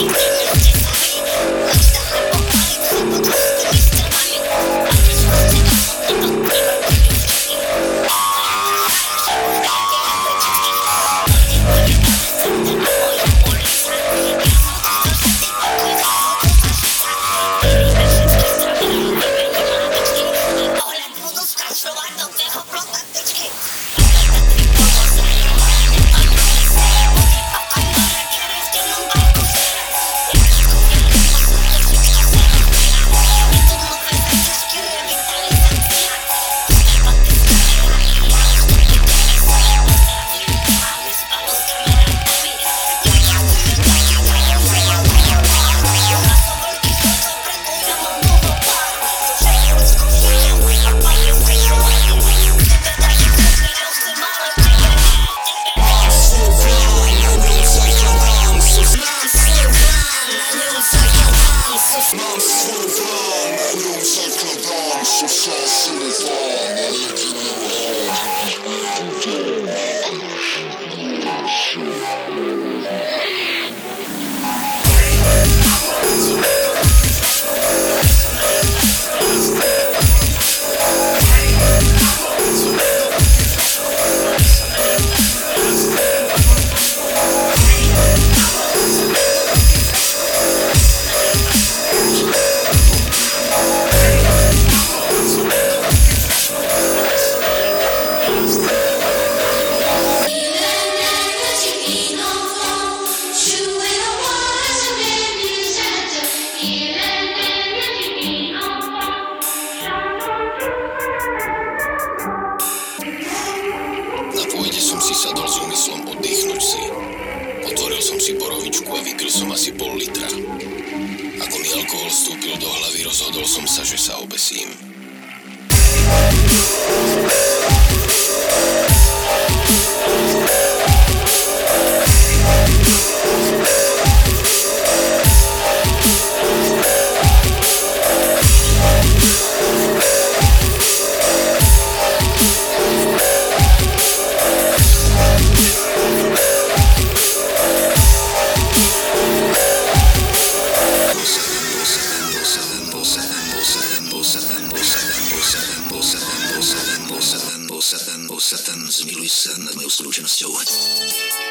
News. Mam swój plan, nie umrzeć kradam, słyszał the plan si borovičku a vykryl som asi pol litra. Ako mi alkohol vstúpil do hlavy, rozhodol som sa, že sa obesím. Zmiluj sa nad mojou skľúčenosťou.